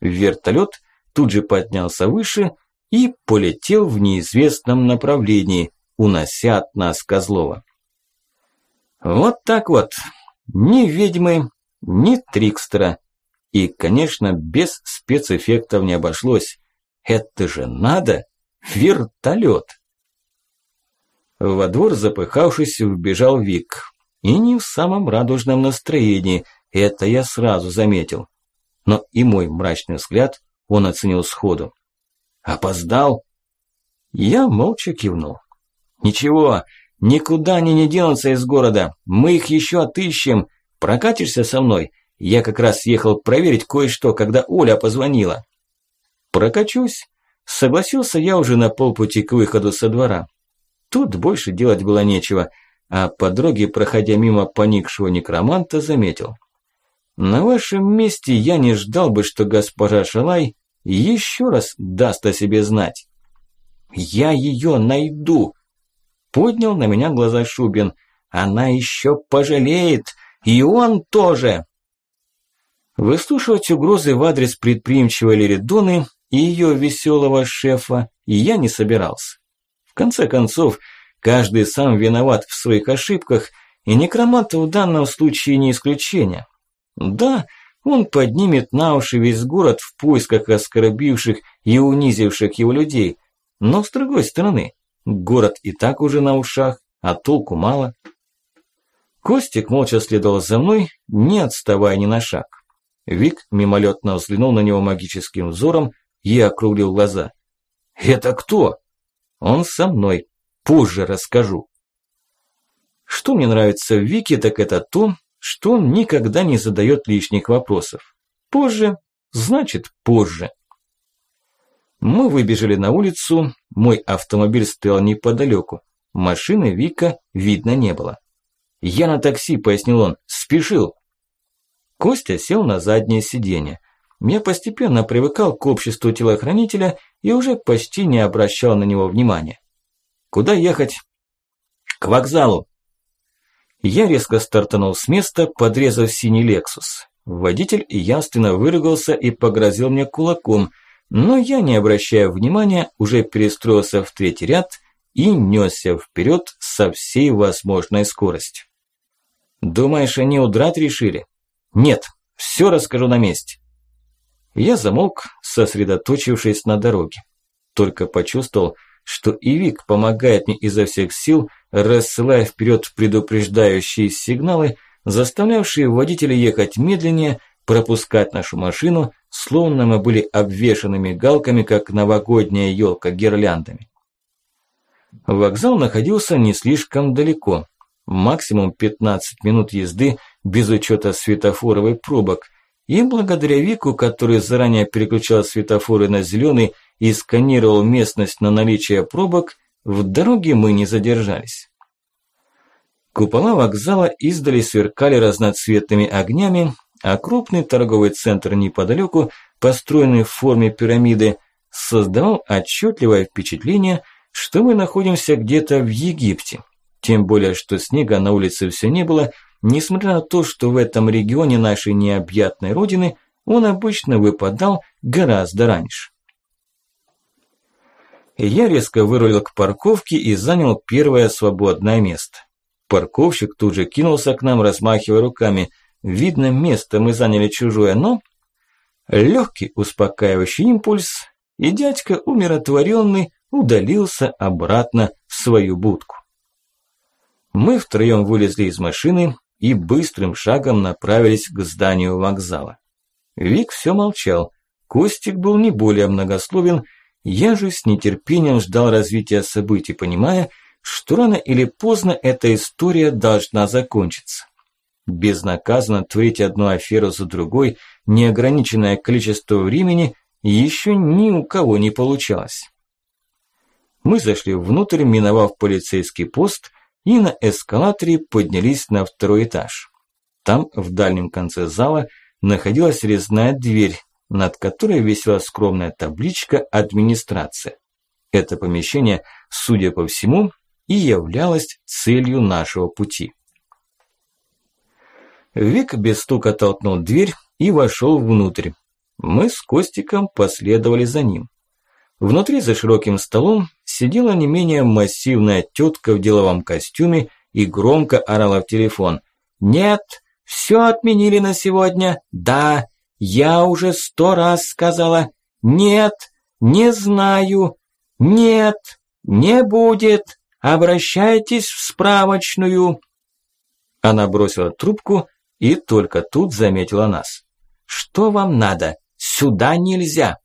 [SPEAKER 1] Вертолет тут же поднялся выше и полетел в неизвестном направлении, унося от нас Козлова. Вот так вот. Ни ведьмы, ни трикстера. И, конечно, без спецэффектов не обошлось. Это же надо! Вертолет! Во двор, запыхавшись, вбежал Вик. И не в самом радужном настроении, это я сразу заметил. Но и мой мрачный взгляд он оценил сходу. «Опоздал?» Я молча кивнул. «Ничего, никуда они не денутся из города. Мы их еще отыщем. Прокатишься со мной? Я как раз ехал проверить кое-что, когда Оля позвонила». «Прокачусь», – согласился я уже на полпути к выходу со двора. Тут больше делать было нечего, а по дороге, проходя мимо поникшего некроманта, заметил. На вашем месте я не ждал бы, что госпожа Шалай еще раз даст о себе знать. Я ее найду. Поднял на меня глаза Шубин. Она еще пожалеет. И он тоже. Выслушивать угрозы в адрес предприимчивой Леридоны и ее веселого шефа я не собирался. В конце концов, каждый сам виноват в своих ошибках, и некромант в данном случае не исключение. Да, он поднимет на уши весь город в поисках оскорбивших и унизивших его людей. Но с другой стороны, город и так уже на ушах, а толку мало. Костик молча следовал за мной, не отставая ни на шаг. Вик мимолетно взглянул на него магическим взором и округлил глаза. «Это кто?» Он со мной. Позже расскажу. Что мне нравится в Вике, так это то, что он никогда не задает лишних вопросов. Позже, значит позже. Мы выбежали на улицу, мой автомобиль стоял неподалеку. Машины Вика видно не было. «Я на такси», – пояснил он, – «спешил». Костя сел на заднее сиденье. Я постепенно привыкал к обществу телохранителя и уже почти не обращал на него внимания. Куда ехать? К вокзалу. Я резко стартанул с места, подрезав синий Лексус. Водитель явственно выругался и погрозил мне кулаком, но я, не обращая внимания, уже перестроился в третий ряд и нёсся вперед со всей возможной скоростью. Думаешь, они удрать решили? Нет, все расскажу на месте. Я замолк, сосредоточившись на дороге. Только почувствовал, что и Вик помогает мне изо всех сил, рассылая вперед предупреждающие сигналы, заставлявшие водителя ехать медленнее, пропускать нашу машину, словно мы были обвешанными галками, как новогодняя елка гирляндами. Вокзал находился не слишком далеко, максимум 15 минут езды без учета светофоровой пробок – и благодаря Вику, который заранее переключал светофоры на зеленый и сканировал местность на наличие пробок, в дороге мы не задержались. Купола вокзала издали сверкали разноцветными огнями, а крупный торговый центр неподалеку, построенный в форме пирамиды, создавал отчетливое впечатление, что мы находимся где-то в Египте. Тем более, что снега на улице все не было – Несмотря на то, что в этом регионе нашей необъятной родины он обычно выпадал гораздо раньше. Я резко вырулил к парковке и занял первое свободное место. Парковщик тут же кинулся к нам, размахивая руками. Видно, место мы заняли чужое, но... Легкий успокаивающий импульс, и дядька, умиротворенный, удалился обратно в свою будку. Мы втроем вылезли из машины, и быстрым шагом направились к зданию вокзала. Вик все молчал. Костик был не более многословен, я же с нетерпением ждал развития событий, понимая, что рано или поздно эта история должна закончиться. Безнаказанно творить одну аферу за другой, неограниченное количество времени, еще ни у кого не получалось. Мы зашли внутрь, миновав полицейский пост, и на эскалаторе поднялись на второй этаж. Там, в дальнем конце зала, находилась резная дверь, над которой висела скромная табличка «Администрация». Это помещение, судя по всему, и являлось целью нашего пути. Вик без стука толкнул дверь и вошел внутрь. Мы с Костиком последовали за ним. Внутри за широким столом сидела не менее массивная тетка в деловом костюме и громко орала в телефон. «Нет, все отменили на сегодня. Да, я уже сто раз сказала. Нет, не знаю. Нет, не будет. Обращайтесь в справочную». Она бросила трубку и только тут заметила нас. «Что вам надо? Сюда нельзя!»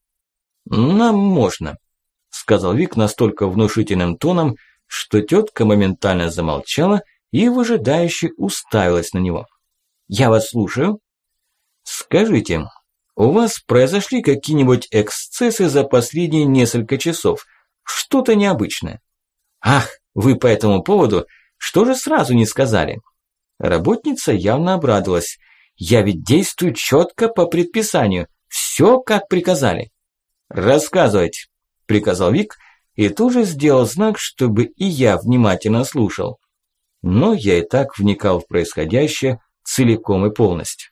[SPEAKER 1] «Нам можно», – сказал Вик настолько внушительным тоном, что тетка моментально замолчала и выжидающе уставилась на него. «Я вас слушаю». «Скажите, у вас произошли какие-нибудь эксцессы за последние несколько часов? Что-то необычное?» «Ах, вы по этому поводу что же сразу не сказали?» Работница явно обрадовалась. «Я ведь действую четко по предписанию. Все, как приказали». «Рассказывайте», – приказал Вик и тоже сделал знак, чтобы и я внимательно слушал. Но я и так вникал в происходящее целиком и полностью.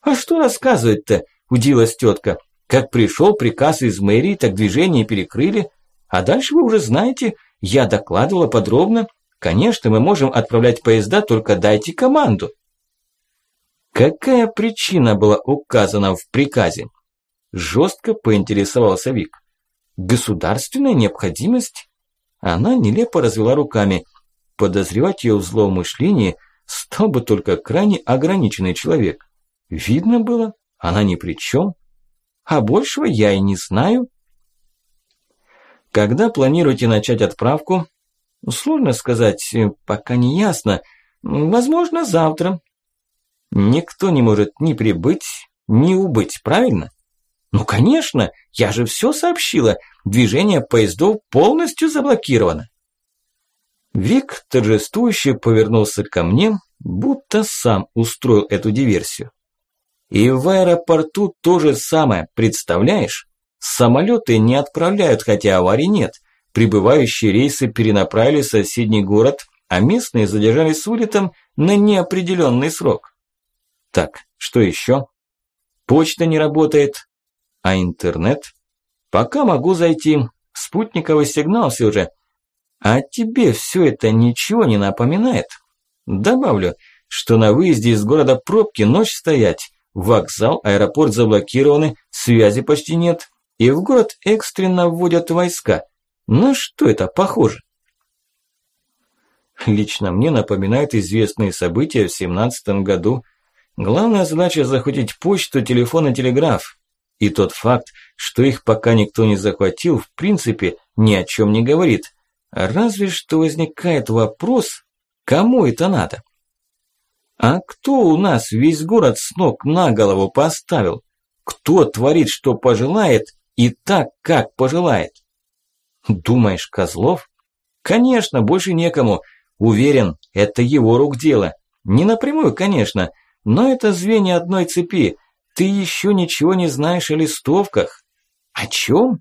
[SPEAKER 1] «А что рассказывать-то?» – удивилась тетка. «Как пришел приказ из мэрии, так движение перекрыли. А дальше вы уже знаете, я докладывала подробно, Конечно, мы можем отправлять поезда, только дайте команду. Какая причина была указана в приказе? Жестко поинтересовался Вик. Государственная необходимость? Она нелепо развела руками. Подозревать ее в злоумышлении стал бы только крайне ограниченный человек. Видно было, она ни при чем. А большего я и не знаю. Когда планируете начать отправку, Сложно сказать, э, пока не ясно. Возможно, завтра. Никто не может ни прибыть, ни убыть, правильно? Ну, конечно, я же все сообщила. Движение поездов полностью заблокировано. Вик торжествующе повернулся ко мне, будто сам устроил эту диверсию. И в аэропорту то же самое, представляешь? Самолеты не отправляют, хотя аварий нет – Прибывающие рейсы перенаправили в соседний город, а местные задержались с вылетом на неопределенный срок. Так, что еще? Почта не работает. А интернет? Пока могу зайти. Спутниковый сигнал все же. А тебе все это ничего не напоминает? Добавлю, что на выезде из города пробки ночь стоять. Вокзал, аэропорт заблокированы, связи почти нет. И в город экстренно вводят войска. На что это похоже? Лично мне напоминает известные события в семнадцатом году. Главная задача захватить почту, телефон и телеграф. И тот факт, что их пока никто не захватил, в принципе, ни о чем не говорит. Разве что возникает вопрос, кому это надо? А кто у нас весь город с ног на голову поставил? Кто творит, что пожелает, и так, как пожелает? Думаешь, Козлов? Конечно, больше некому. Уверен, это его рук дело. Не напрямую, конечно, но это звенья одной цепи. Ты еще ничего не знаешь о листовках. О чем?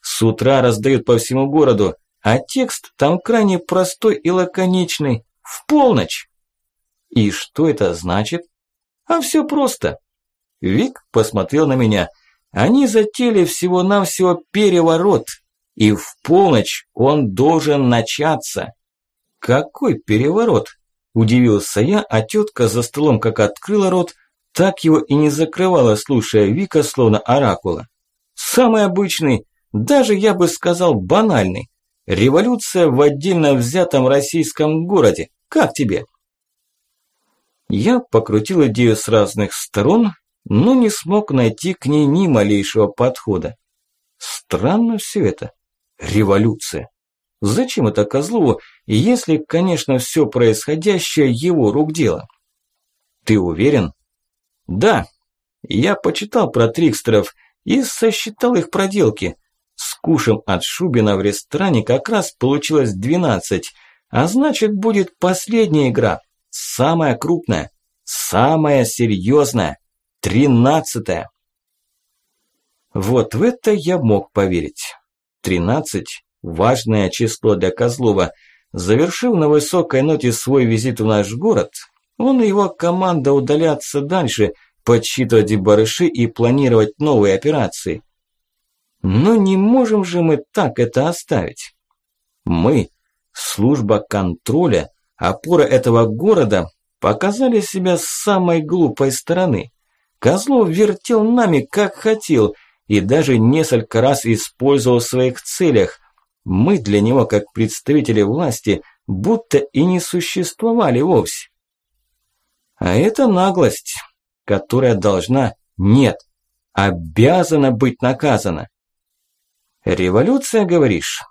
[SPEAKER 1] С утра раздают по всему городу, а текст там крайне простой и лаконичный. В полночь. И что это значит? А все просто. Вик посмотрел на меня. Они затеяли всего-навсего переворот и в полночь он должен начаться. Какой переворот? Удивился я, а тетка за столом как открыла рот, так его и не закрывала, слушая Вика словно оракула. Самый обычный, даже я бы сказал банальный. Революция в отдельно взятом российском городе. Как тебе? Я покрутил идею с разных сторон, но не смог найти к ней ни малейшего подхода. Странно все это. Революция. Зачем это Козлову, если, конечно, все происходящее его рук дело? Ты уверен? Да. Я почитал про трикстеров и сосчитал их проделки. С кушем от Шубина в ресторане как раз получилось 12, а значит будет последняя игра, самая крупная, самая серьезная, тринадцатая. Вот в это я мог поверить. Тринадцать – важное число для Козлова. Завершив на высокой ноте свой визит в наш город, он и его команда удалятся дальше, подсчитывать барыши и планировать новые операции. Но не можем же мы так это оставить. Мы, служба контроля, опора этого города, показали себя с самой глупой стороны. Козлов вертел нами как хотел и даже несколько раз использовал в своих целях. Мы для него, как представители власти, будто и не существовали вовсе. А это наглость, которая должна, нет, обязана быть наказана. Революция, говоришь?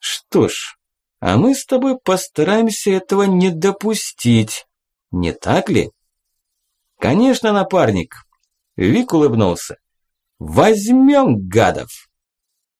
[SPEAKER 1] Что ж, а мы с тобой постараемся этого не допустить, не так ли? Конечно, напарник. Вик улыбнулся. Возьмем гадов.